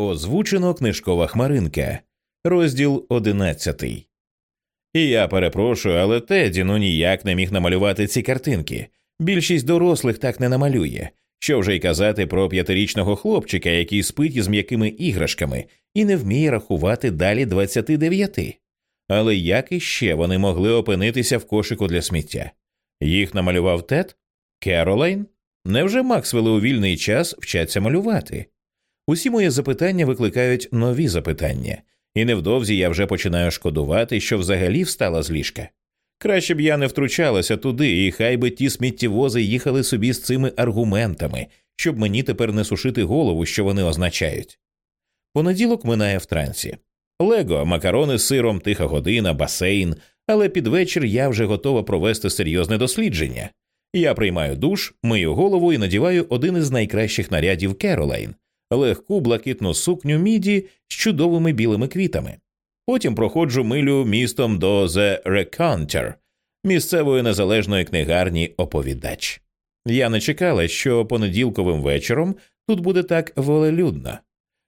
Озвучено книжкова хмаринка, розділ одинадцятий. І я перепрошую, але Теді ну ніяк не міг намалювати ці картинки. Більшість дорослих так не намалює. Що вже й казати про п'ятирічного хлопчика, який спить із м'якими іграшками і не вміє рахувати далі 29. Але як іще вони могли опинитися в кошику для сміття? Їх намалював Тед? Керолайн? Невже Максвелли у вільний час вчаться малювати? Усі мої запитання викликають нові запитання, і невдовзі я вже починаю шкодувати, що взагалі встала з ліжка. Краще б я не втручалася туди, і хай би ті сміттєвози їхали собі з цими аргументами, щоб мені тепер не сушити голову, що вони означають. Понеділок минає в трансі. Лего, макарони з сиром, тиха година, басейн, але під вечір я вже готова провести серйозне дослідження. Я приймаю душ, мию голову і надіваю один із найкращих нарядів Керолайн легку блакитну сукню міді з чудовими білими квітами. Потім проходжу милю містом до The Recounter, місцевої незалежної книгарні оповідач. Я не чекала, що понеділковим вечором тут буде так волелюдно.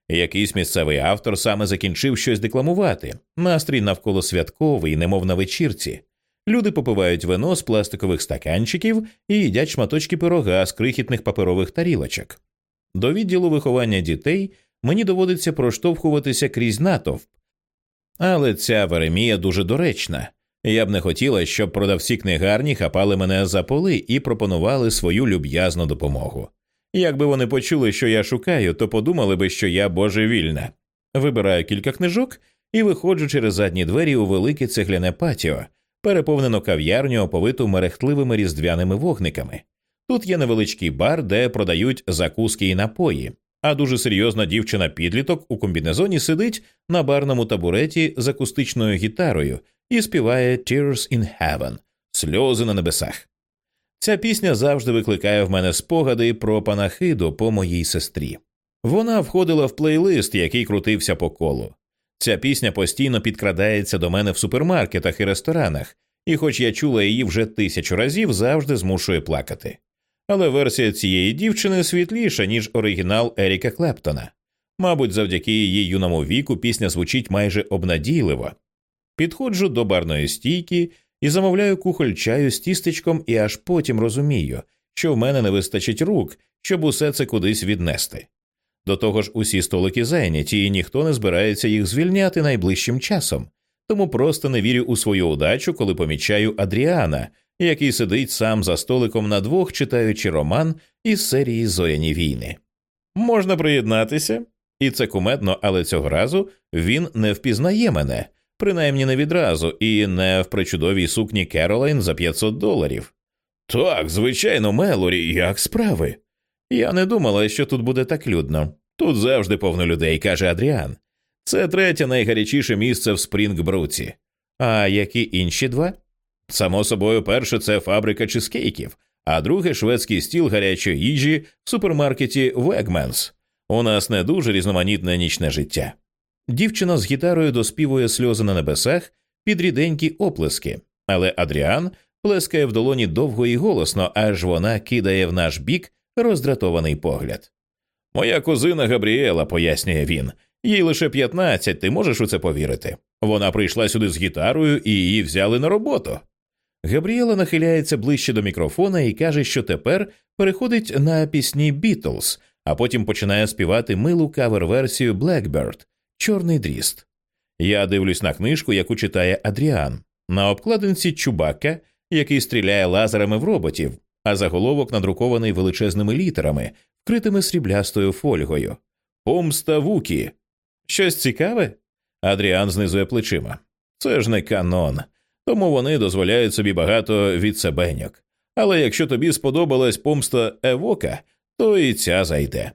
Якийсь місцевий автор саме закінчив щось декламувати, настрій навколо святковий, немов на вечірці. Люди попивають вино з пластикових стаканчиків і їдять шматочки пирога з крихітних паперових тарілочок. До відділу виховання дітей мені доводиться проштовхуватися крізь натовп. Але ця Веремія дуже доречна. Я б не хотіла, щоб продавці книгарні хапали мене за поли і пропонували свою люб'язну допомогу. Якби вони почули, що я шукаю, то подумали би, що я божевільна. Вибираю кілька книжок і виходжу через задні двері у велике цегляне патіо, переповнену кав'ярню, оповиту мерехтливими різдвяними вогниками. Тут є невеличкий бар, де продають закуски і напої, а дуже серйозна дівчина підліток у комбінезоні сидить на барному табуреті з акустичною гітарою і співає «Tears in Heaven» сльози на небесах. Ця пісня завжди викликає в мене спогади про панахиду по моїй сестрі. Вона входила в плейлист, який крутився по колу. Ця пісня постійно підкрадається до мене в супермаркетах і ресторанах, і, хоч я чула її вже тисячу разів, завжди змушує плакати. Але версія цієї дівчини світліша, ніж оригінал Еріка Клептона. Мабуть, завдяки її юному віку пісня звучить майже обнадійливо. Підходжу до барної стійки і замовляю кухоль чаю з тістечком, і аж потім розумію, що в мене не вистачить рук, щоб усе це кудись віднести. До того ж, усі столики зайняті, і ніхто не збирається їх звільняти найближчим часом, тому просто не вірю у свою удачу, коли помічаю Адріана, який сидить сам за столиком на двох, читаючи роман із серії Зоряні війни. Можна приєднатися, і це кумедно, але цього разу він не впізнає мене, принаймні не відразу, і не в причудовій сукні Керолайн за 500 доларів. Так, звичайно, Мелорі, як справи. Я не думала, що тут буде так людно. Тут завжди повно людей, каже Адріан. Це третє найгарячіше місце в Спрінгбруці. А які інші два? Само собою, перше це фабрика чизкейків, а друге шведський стіл гарячої їжі в супермаркеті Вегменс. У нас не дуже різноманітне нічне життя. Дівчина з гітарою доспівує сльози на небесах під ріденькі оплески, але Адріан плескає в долоні довго і голосно, аж вона кидає в наш бік роздратований погляд. Моя кузина Габріела, пояснює він, їй лише 15, ти можеш у це повірити. Вона прийшла сюди з гітарою і її взяли на роботу. Габріела нахиляється ближче до мікрофона і каже, що тепер переходить на пісні Бітлз, а потім починає співати милу кавер-версію Blackbird Чорний дріст. Я дивлюсь на книжку, яку читає Адріан. На обкладинці Чубака, який стріляє лазерами в роботів, а заголовок надрукований величезними літерами, вкритими сріблястою фольгою. Помста Вукі. Щось цікаве? Адріан знизує плечима. Це ж не канон тому вони дозволяють собі багато відсебеньок. Але якщо тобі сподобалась помста Евока, то і ця зайде.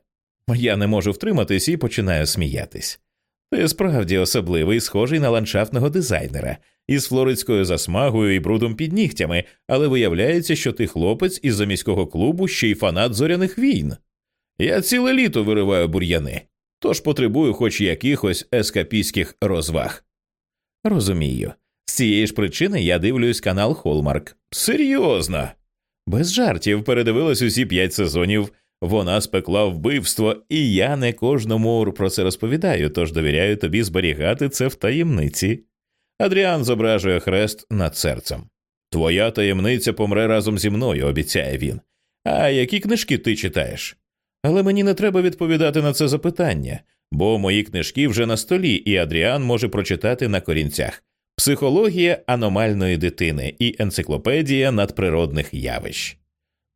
Я не можу втриматись і починаю сміятись. Ти справді особливий, схожий на ландшафтного дизайнера, із флоридською засмагою і брудом під нігтями, але виявляється, що ти хлопець із заміського клубу ще й фанат зоряних війн. Я ціле літо вириваю бур'яни, тож потребую хоч якихось ескапістських розваг. Розумію, з цієї ж причини я дивлюсь канал Hallmark. Серйозно. Без жартів передивилась усі п'ять сезонів Вона спекла вбивство, і я не кожному про це розповідаю, тож довіряю тобі зберігати це в таємниці. Адріан зображує хрест над серцем. Твоя таємниця помре разом зі мною, обіцяє він. А які книжки ти читаєш? Але мені не треба відповідати на це запитання, бо мої книжки вже на столі, і Адріан може прочитати на корінцях Психологія аномальної дитини і енциклопедія надприродних явищ.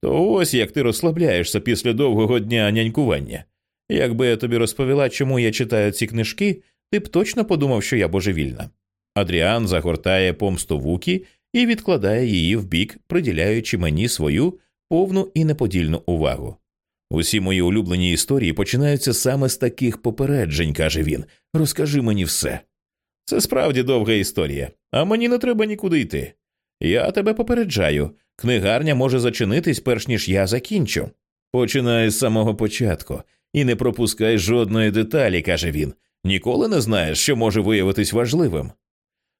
То ось як ти розслабляєшся після довгого дня нянькування. Якби я тобі розповіла, чому я читаю ці книжки, ти б точно подумав, що я божевільна. Адріан загортає помсту вукі і відкладає її в бік, приділяючи мені свою повну і неподільну увагу. Усі мої улюблені історії починаються саме з таких попереджень, каже він. Розкажи мені все. Це справді довга історія, а мені не треба нікуди йти. Я тебе попереджаю. Книгарня може зачинитись, перш ніж я закінчу. Починай з самого початку і не пропускай жодної деталі, каже він. Ніколи не знаєш, що може виявитись важливим.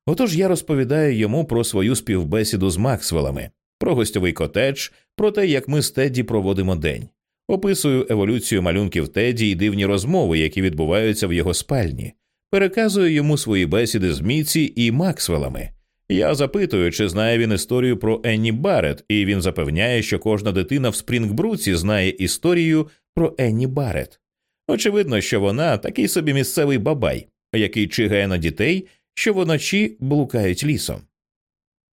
Отож я розповідаю йому про свою співбесіду з Максвелами, про гостьовий котедж, про те, як ми з Тедді проводимо день. Описую еволюцію малюнків Теді і дивні розмови, які відбуваються в його спальні, переказую йому свої бесіди з Міці і Максвелами. Я запитую, чи знає він історію про Енні Барет, і він запевняє, що кожна дитина в Спрінгбруці знає історію про Енні Барет. Очевидно, що вона такий собі місцевий бабай, який чигає на дітей, що вночі блукають лісом.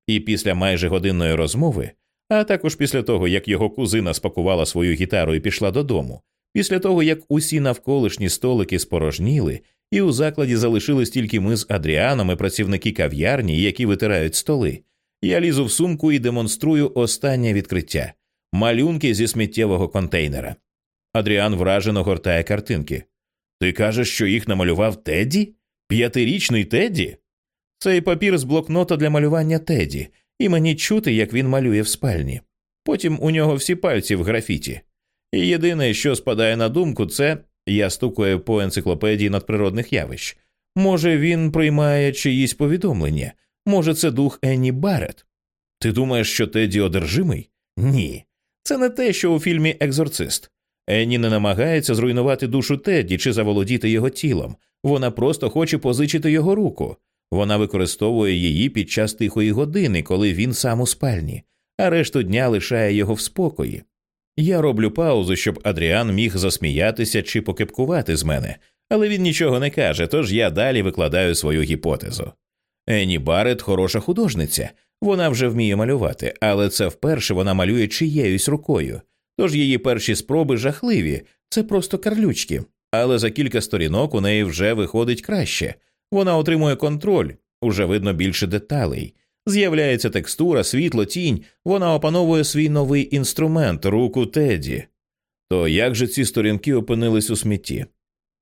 І після майже годинної розмови а також після того, як його кузина спакувала свою гітару і пішла додому, після того як усі навколишні столики спорожніли, і у закладі залишились тільки ми з Адріаном і працівники кав'ярні, які витирають столи, я лізу в сумку і демонструю останнє відкриття малюнки зі сміттєвого контейнера. Адріан вражено гортає картинки. Ти кажеш, що їх намалював Тедді? П'ятирічний Тедді? Цей папір з блокнота для малювання Теді, і мені чути, як він малює в спальні. Потім у нього всі пальці в графіті. І єдине, що спадає на думку, це я стукаю по енциклопедії надприродних явищ. Може, він приймає чиїсь повідомлення, може, це дух Енні Барет. Ти думаєш, що Теді одержимий? Ні. Це не те, що у фільмі Екзорцист. Енні не намагається зруйнувати душу Тедді чи заволодіти його тілом. Вона просто хоче позичити його руку. Вона використовує її під час тихої години, коли він сам у спальні, а решту дня лишає його в спокої. Я роблю паузу, щоб Адріан міг засміятися чи покипкувати з мене, але він нічого не каже, тож я далі викладаю свою гіпотезу. Ені Барет хороша художниця, вона вже вміє малювати, але це вперше вона малює чиєюсь рукою. Тож її перші спроби жахливі, це просто карлючки. Але за кілька сторінок у неї вже виходить краще, вона отримує контроль, уже видно більше деталей. З'являється текстура, світло, тінь, вона опановує свій новий інструмент, руку Теді. То як же ці сторінки опинились у смітті?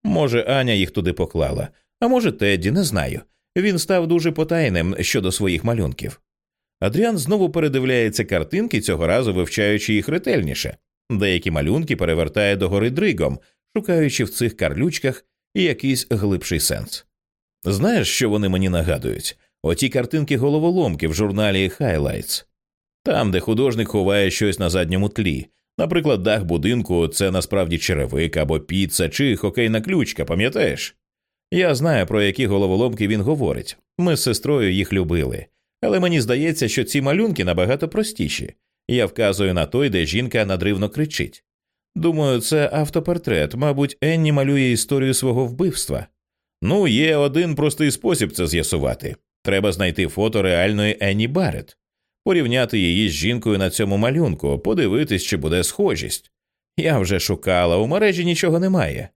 Може, Аня їх туди поклала, а може, Тедді, не знаю. Він став дуже потайним щодо своїх малюнків. Адріан знову передивляється картинки, цього разу вивчаючи їх ретельніше. Деякі малюнки перевертає догори дригом, шукаючи в цих карлючках якийсь глибший сенс. Знаєш, що вони мені нагадують? Оті картинки головоломки в журналі Highlights. Там, де художник ховає щось на задньому тлі. Наприклад, дах будинку це насправді черевик або піца чи хокейна ключка, пам'ятаєш? Я знаю, про які головоломки він говорить. Ми з сестрою їх любили. Але мені здається, що ці малюнки набагато простіші. Я вказую на той, де жінка надривно кричить. Думаю, це автопортрет, мабуть, Енні малює історію свого вбивства. Ну, є один простий спосіб це з'ясувати. Треба знайти фото реальної Енні Барретт, порівняти її з жінкою на цьому малюнку, подивитись, чи буде схожість. Я вже шукала, у мережі нічого немає.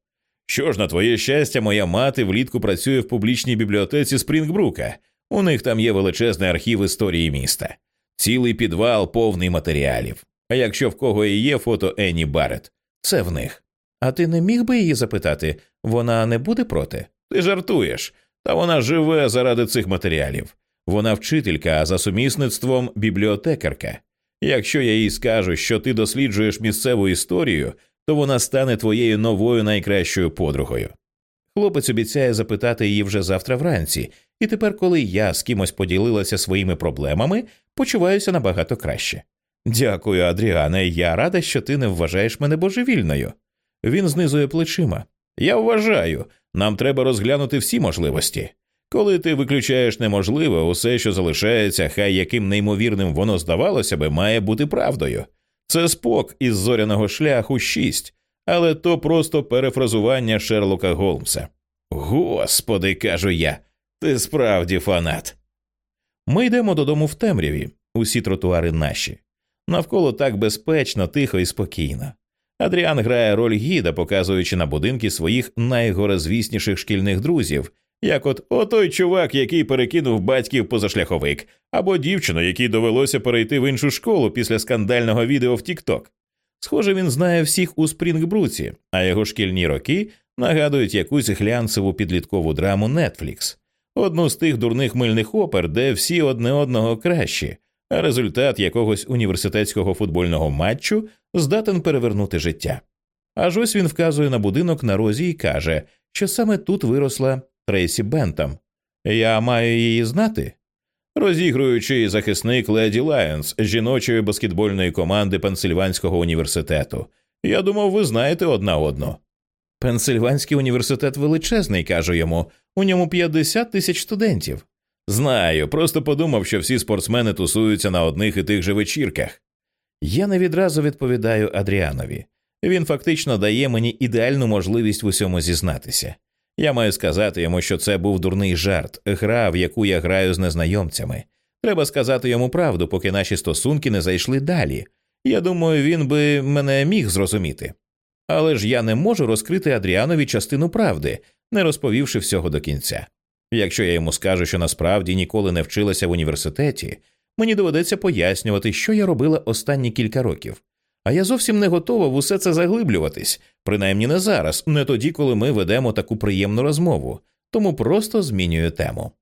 Що ж, на твоє щастя, моя мати влітку працює в публічній бібліотеці Спрінгбрука. У них там є величезний архів історії міста, цілий підвал повний матеріалів. А якщо в кого і є фото Енні Барретт, це в них. А ти не міг би її запитати, вона не буде проти? Ти жартуєш, та вона живе заради цих матеріалів. Вона вчителька, а за сумісництвом бібліотекарка. Якщо я їй скажу, що ти досліджуєш місцеву історію, то вона стане твоєю новою найкращою подругою. Хлопець обіцяє запитати її вже завтра вранці, і тепер, коли я з кимось поділилася своїми проблемами, почуваюся набагато краще. Дякую, Адріане. Я рада, що ти не вважаєш мене божевільною. Він знизує плечима. Я вважаю, нам треба розглянути всі можливості. Коли ти виключаєш неможливе, усе, що залишається, хай яким неймовірним воно здавалося би, має бути правдою. Це спок із зоряного шляху 6, але то просто перефразування Шерлока Голмса. Господи, кажу я, ти справді фанат. Ми йдемо додому в темряві, усі тротуари наші. Навколо так безпечно, тихо і спокійно. Адріан грає роль гіда, показуючи на будинки своїх найгорозвісніших шкільних друзів, як от отой чувак, який перекинув батьків позашляховик, або дівчину, якій довелося перейти в іншу школу після скандального відео в Тікток. Схоже, він знає всіх у Спрінгбруці, а його шкільні роки нагадують якусь глянцеву підліткову драму Netflix. одну з тих дурних мильних опер, де всі одне одного кращі, а результат якогось університетського футбольного матчу здатен перевернути життя. Аж ось він вказує на будинок на розі і каже, що саме тут виросла Трейсі Бентам. Я маю її знати. Розігруючий захисник Леді Лайонс жіночої баскетбольної команди Пенсильванського університету. Я думав, ви знаєте одна одну. Пенсильванський університет величезний, кажу йому, у ньому 50 тисяч студентів. Знаю, просто подумав, що всі спортсмени тусуються на одних і тих же вечірках. Я не відразу відповідаю Адріанові. Він фактично дає мені ідеальну можливість в усьому зізнатися. Я маю сказати йому, що це був дурний жарт, гра, в яку я граю з незнайомцями. Треба сказати йому правду, поки наші стосунки не зайшли далі. Я думаю, він би мене міг зрозуміти. Але ж я не можу розкрити Адріанові частину правди, не розповівши всього до кінця. Якщо я йому скажу, що насправді ніколи не вчилася в університеті, мені доведеться пояснювати, що я робила останні кілька років. А я зовсім не готова в усе це заглиблюватись, принаймні не зараз, не тоді, коли ми ведемо таку приємну розмову, тому просто змінюю тему.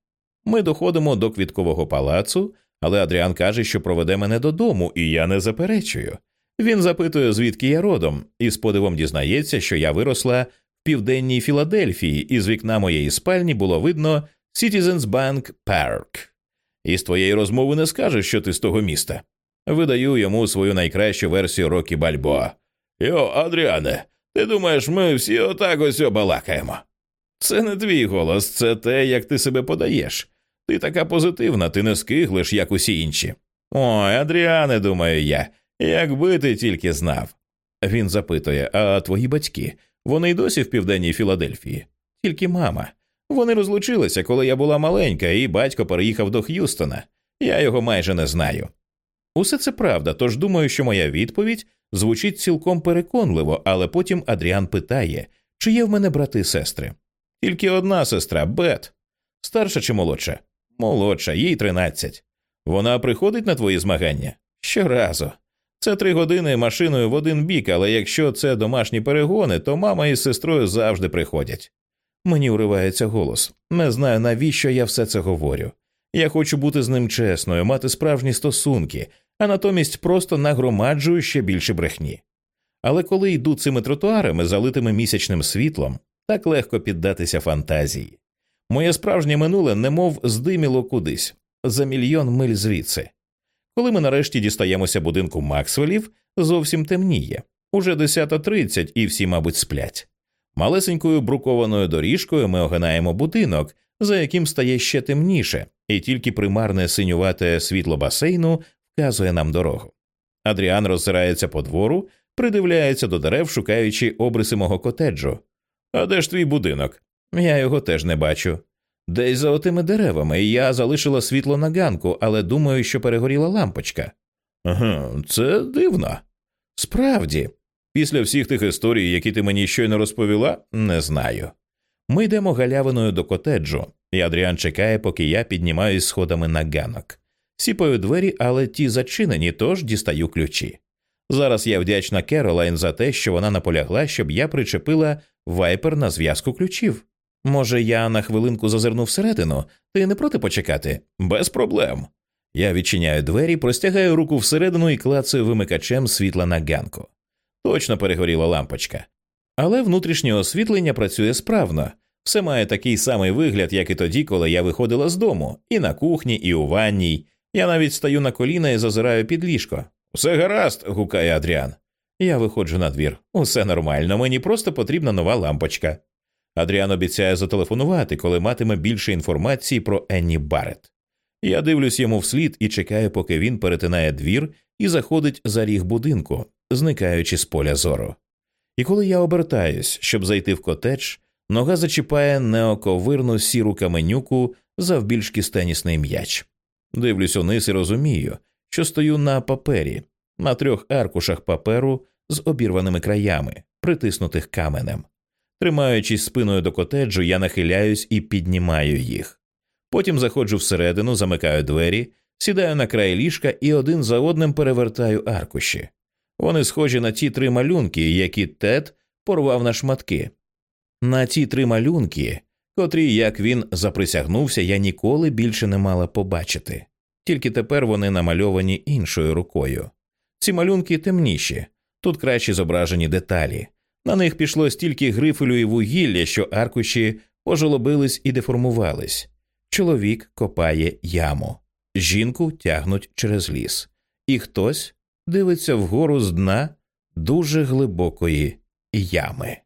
Ми доходимо до квіткового палацу, але Адріан каже, що проведе мене додому, і я не заперечую. Він запитує, звідки я родом, і з подивом дізнається, що я виросла південній Філадельфії, і з вікна моєї спальні було видно Citizens Bank Park. І з твоєї розмови не скажеш, що ти з того міста. Видаю йому свою найкращу версію Рокі Бальбоа. Йо, Адріане, ти думаєш, ми всі отак ось балакаємо? Це не твій голос, це те, як ти себе подаєш. Ти така позитивна, ти не скиглиш, як усі інші. Ой, Адріане, думаю я, якби ти тільки знав. Він запитує, а твої батьки, вони й досі в південній Філадельфії? Тільки мама. Вони розлучилися, коли я була маленька, і батько переїхав до Х'юстона. Я його майже не знаю. Усе це правда, тож думаю, що моя відповідь звучить цілком переконливо, але потім Адріан питає, чи є в мене брати і сестри. Тільки одна сестра Бет. Старша чи молодша? Молодша, їй тринадцять. Вона приходить на твої змагання? Щоразу. Це три години машиною в один бік, але якщо це домашні перегони, то мама із сестрою завжди приходять. Мені уривається голос. Не знаю, навіщо я все це говорю. Я хочу бути з ним чесною, мати справжні стосунки, а натомість просто нагромаджую ще більше брехні. Але коли йду цими тротуарами, залитими місячним світлом, так легко піддатися фантазії. Моє справжнє минуле немов здиміло кудись за мільйон миль звідси. Коли ми нарешті дістаємося будинку Максвелів, зовсім темніє, уже 10.30 і всі, мабуть, сплять. Малесенькою брукованою доріжкою ми огинаємо будинок, за яким стає ще темніше, і тільки примарне синювате світло басейну вказує нам дорогу. Адріан роззирається по двору, придивляється до дерев, шукаючи обриси мого котеджу. А де ж твій будинок? Я його теж не бачу. Десь за отими деревами я залишила світло на ганку, але думаю, що перегоріла лампочка. Ага, це дивно. Справді, після всіх тих історій, які ти мені щойно розповіла, не знаю. Ми йдемо галявиною до котеджу, і Адріан чекає, поки я піднімаюсь сходами на ганок. Сіпаю двері, але ті зачинені, тож дістаю ключі. Зараз я вдячна Керолайн за те, що вона наполягла, щоб я причепила вайпер на зв'язку ключів. Може, я на хвилинку зазирну всередину, ти не проти почекати? Без проблем. Я відчиняю двері, простягаю руку всередину і клацаю вимикачем світла на ганку. Точно перегоріла лампочка. Але внутрішнє освітлення працює справно, все має такий самий вигляд, як і тоді, коли я виходила з дому, і на кухні, і у ванній. Я навіть стаю на коліна і зазираю під ліжко. Усе гаразд. гукає Адріан. Я виходжу на двір. Усе нормально, мені просто потрібна нова лампочка. Адріан обіцяє зателефонувати, коли матиме більше інформації про Енні Барретт. Я дивлюсь йому вслід і чекаю, поки він перетинає двір і заходить за ріг будинку, зникаючи з поля зору. І коли я обертаюсь, щоб зайти в котедж, нога зачіпає неоковирну сіру каменюку завбільшки з м'яч. Дивлюсь униз і розумію, що стою на папері, на трьох аркушах паперу з обірваними краями, притиснутих каменем. Тримаючись спиною до котеджу, я нахиляюсь і піднімаю їх. Потім заходжу всередину, замикаю двері, сідаю на край ліжка і один за одним перевертаю аркуші. Вони схожі на ті три малюнки, які Тед порвав на шматки. На ті три малюнки, котрі, як він заприсягнувся, я ніколи більше не мала побачити, тільки тепер вони намальовані іншою рукою. Ці малюнки темніші, тут кращі зображені деталі. На них пішло стільки грифелю і вугілля, що аркуші пожолобились і деформувались. Чоловік копає яму, жінку тягнуть через ліс, і хтось дивиться вгору з дна дуже глибокої ями.